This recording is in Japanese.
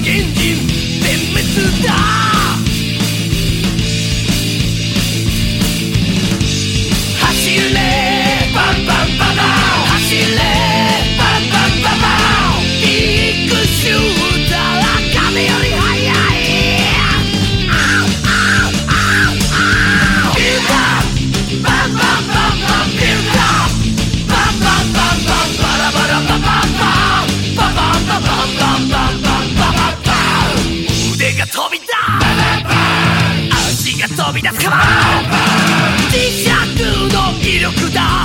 原人全滅だびだ足が飛び出す。かば200の威力だ。